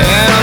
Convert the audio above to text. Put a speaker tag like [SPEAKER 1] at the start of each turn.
[SPEAKER 1] And